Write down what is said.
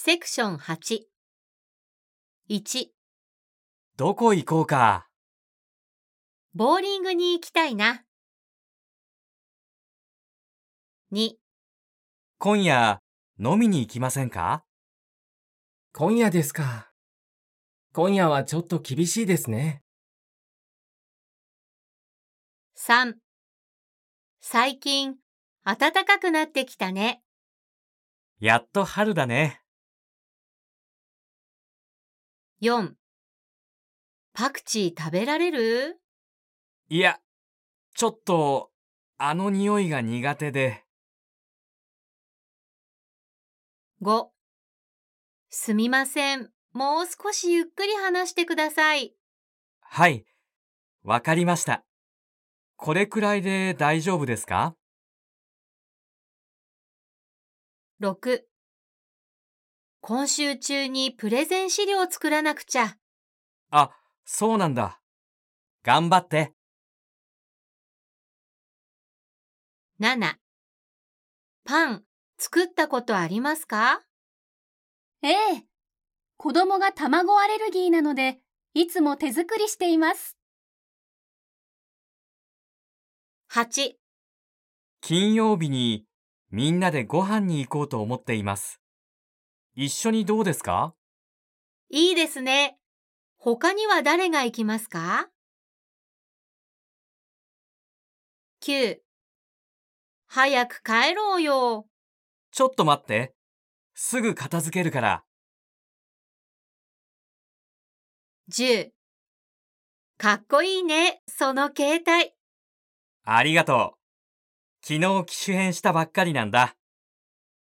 セクション8。1、どこ行こうか？ボーリングに行きたいな。2、今夜、飲みに行きませんか？今夜ですか。今夜はちょっと厳しいですね。3最近、暖かくなってきたね。やっと春だね。4パクチー食べられる？いや、ちょっと、あの匂いが苦手で。?5 すみません。もう少しゆっくり話してください。はい、わかりました。これくらいで大丈夫ですか？6今週中にプレゼン資料を作らなくちゃ。あ、そうなんだ。頑張って。7パン作ったことありますか？ええ。子供が卵アレルギーなので、いつも手作りしています。?8 金曜日にみんなでご飯に行こうと思っています。一緒にどうですか？いいですね。他には誰が行きますか ?9 早く帰ろうよ。ちょっと待って。すぐ片付けるから。10かっこいいね、その携帯。ありがとう。昨日機種変したばっかりなんだ。